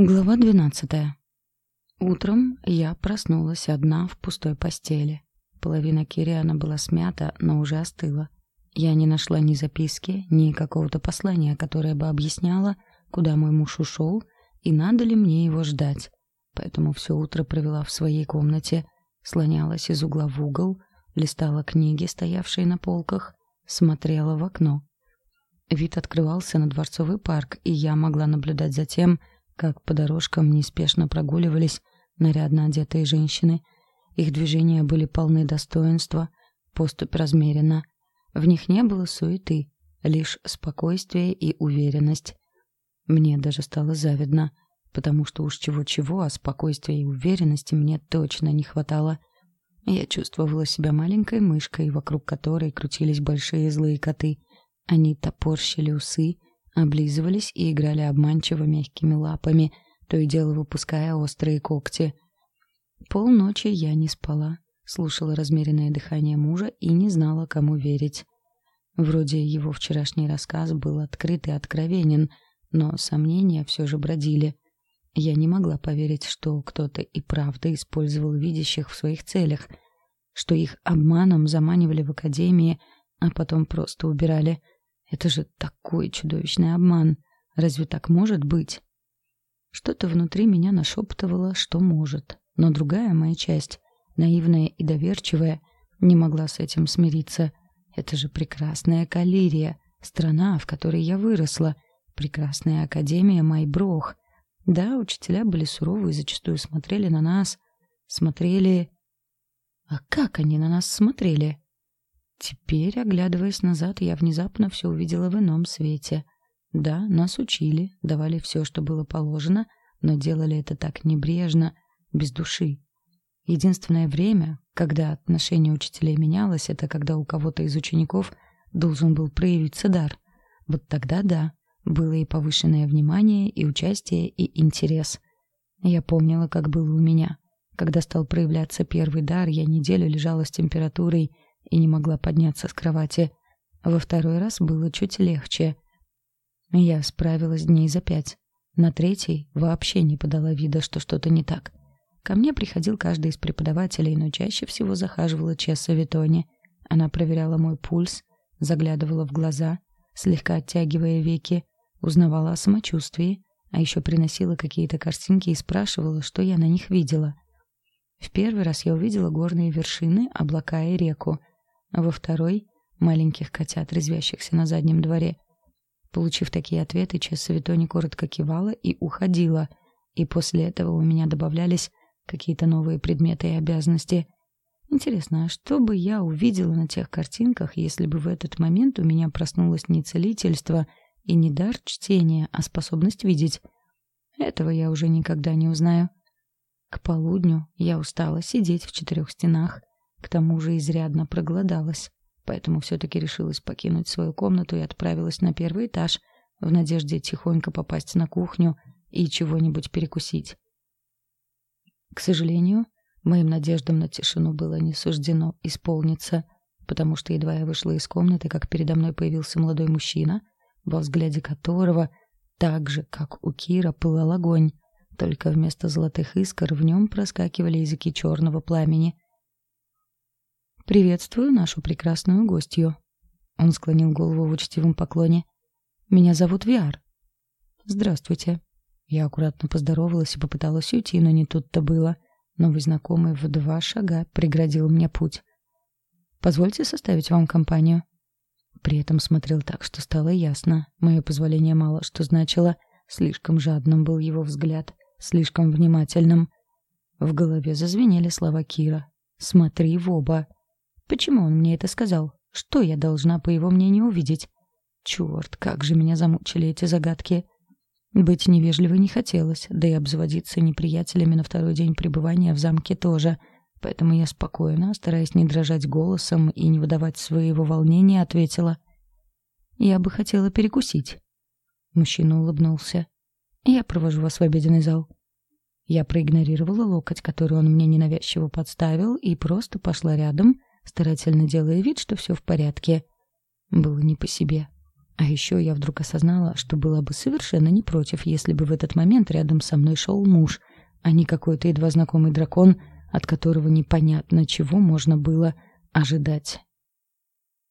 Глава двенадцатая. Утром я проснулась одна в пустой постели. Половина Кириана была смята, но уже остыла. Я не нашла ни записки, ни какого-то послания, которое бы объясняло, куда мой муж ушел и надо ли мне его ждать. Поэтому все утро провела в своей комнате, слонялась из угла в угол, листала книги, стоявшие на полках, смотрела в окно. Вид открывался на Дворцовый парк, и я могла наблюдать за тем, как по дорожкам неспешно прогуливались нарядно одетые женщины. Их движения были полны достоинства, поступь размерена. В них не было суеты, лишь спокойствие и уверенность. Мне даже стало завидно, потому что уж чего-чего, а спокойствия и уверенности мне точно не хватало. Я чувствовала себя маленькой мышкой, вокруг которой крутились большие злые коты. Они топорщили усы, облизывались и играли обманчиво мягкими лапами, то и дело выпуская острые когти. Полночи я не спала, слушала размеренное дыхание мужа и не знала, кому верить. Вроде его вчерашний рассказ был открыт и откровенен, но сомнения все же бродили. Я не могла поверить, что кто-то и правда использовал видящих в своих целях, что их обманом заманивали в академии, а потом просто убирали — это же такой чудовищный обман. Разве так может быть? Что-то внутри меня нашептывало, что может. Но другая моя часть, наивная и доверчивая, не могла с этим смириться. Это же прекрасная Калирия, страна, в которой я выросла, прекрасная академия Майброх. Да, учителя были суровы и зачастую смотрели на нас. Смотрели... А как они на нас смотрели? Теперь, оглядываясь назад, я внезапно все увидела в ином свете. Да, нас учили, давали все, что было положено, но делали это так небрежно, без души. Единственное время, когда отношение учителей менялось, это когда у кого-то из учеников должен был проявиться дар. Вот тогда да, было и повышенное внимание, и участие, и интерес. Я помнила, как было у меня. Когда стал проявляться первый дар, я неделю лежала с температурой и не могла подняться с кровати. Во второй раз было чуть легче. Я справилась дней за пять. На третий вообще не подала вида, что что-то не так. Ко мне приходил каждый из преподавателей, но чаще всего захаживала Чесса Витони. Она проверяла мой пульс, заглядывала в глаза, слегка оттягивая веки, узнавала о самочувствии, а еще приносила какие-то картинки и спрашивала, что я на них видела. В первый раз я увидела горные вершины, облака и реку во второй — маленьких котят, резвящихся на заднем дворе. Получив такие ответы, Чесса Витони коротко кивала и уходила, и после этого у меня добавлялись какие-то новые предметы и обязанности. Интересно, а что бы я увидела на тех картинках, если бы в этот момент у меня проснулось не целительство и не дар чтения, а способность видеть? Этого я уже никогда не узнаю. К полудню я устала сидеть в четырех стенах, к тому же изрядно проголодалась, поэтому все-таки решилась покинуть свою комнату и отправилась на первый этаж в надежде тихонько попасть на кухню и чего-нибудь перекусить. К сожалению, моим надеждам на тишину было не суждено исполниться, потому что едва я вышла из комнаты, как передо мной появился молодой мужчина, во взгляде которого, так же, как у Кира, пылал огонь, только вместо золотых искр в нем проскакивали языки черного пламени — «Приветствую нашу прекрасную гостью». Он склонил голову в учтивом поклоне. «Меня зовут Виар». «Здравствуйте». Я аккуратно поздоровалась и попыталась уйти, но не тут-то было. Новый знакомый в два шага преградил мне путь. «Позвольте составить вам компанию». При этом смотрел так, что стало ясно. Мое позволение мало что значило. Слишком жадным был его взгляд, слишком внимательным. В голове зазвенели слова Кира. «Смотри в оба». Почему он мне это сказал? Что я должна, по его мнению, увидеть? Черт, как же меня замучили эти загадки. Быть невежливой не хотелось, да и обзаводиться неприятелями на второй день пребывания в замке тоже. Поэтому я спокойно, стараясь не дрожать голосом и не выдавать своего волнения, ответила. «Я бы хотела перекусить». Мужчина улыбнулся. «Я провожу вас в обеденный зал». Я проигнорировала локоть, который он мне ненавязчиво подставил, и просто пошла рядом, старательно делая вид, что все в порядке. Было не по себе. А еще я вдруг осознала, что была бы совершенно не против, если бы в этот момент рядом со мной шел муж, а не какой-то едва знакомый дракон, от которого непонятно чего можно было ожидать.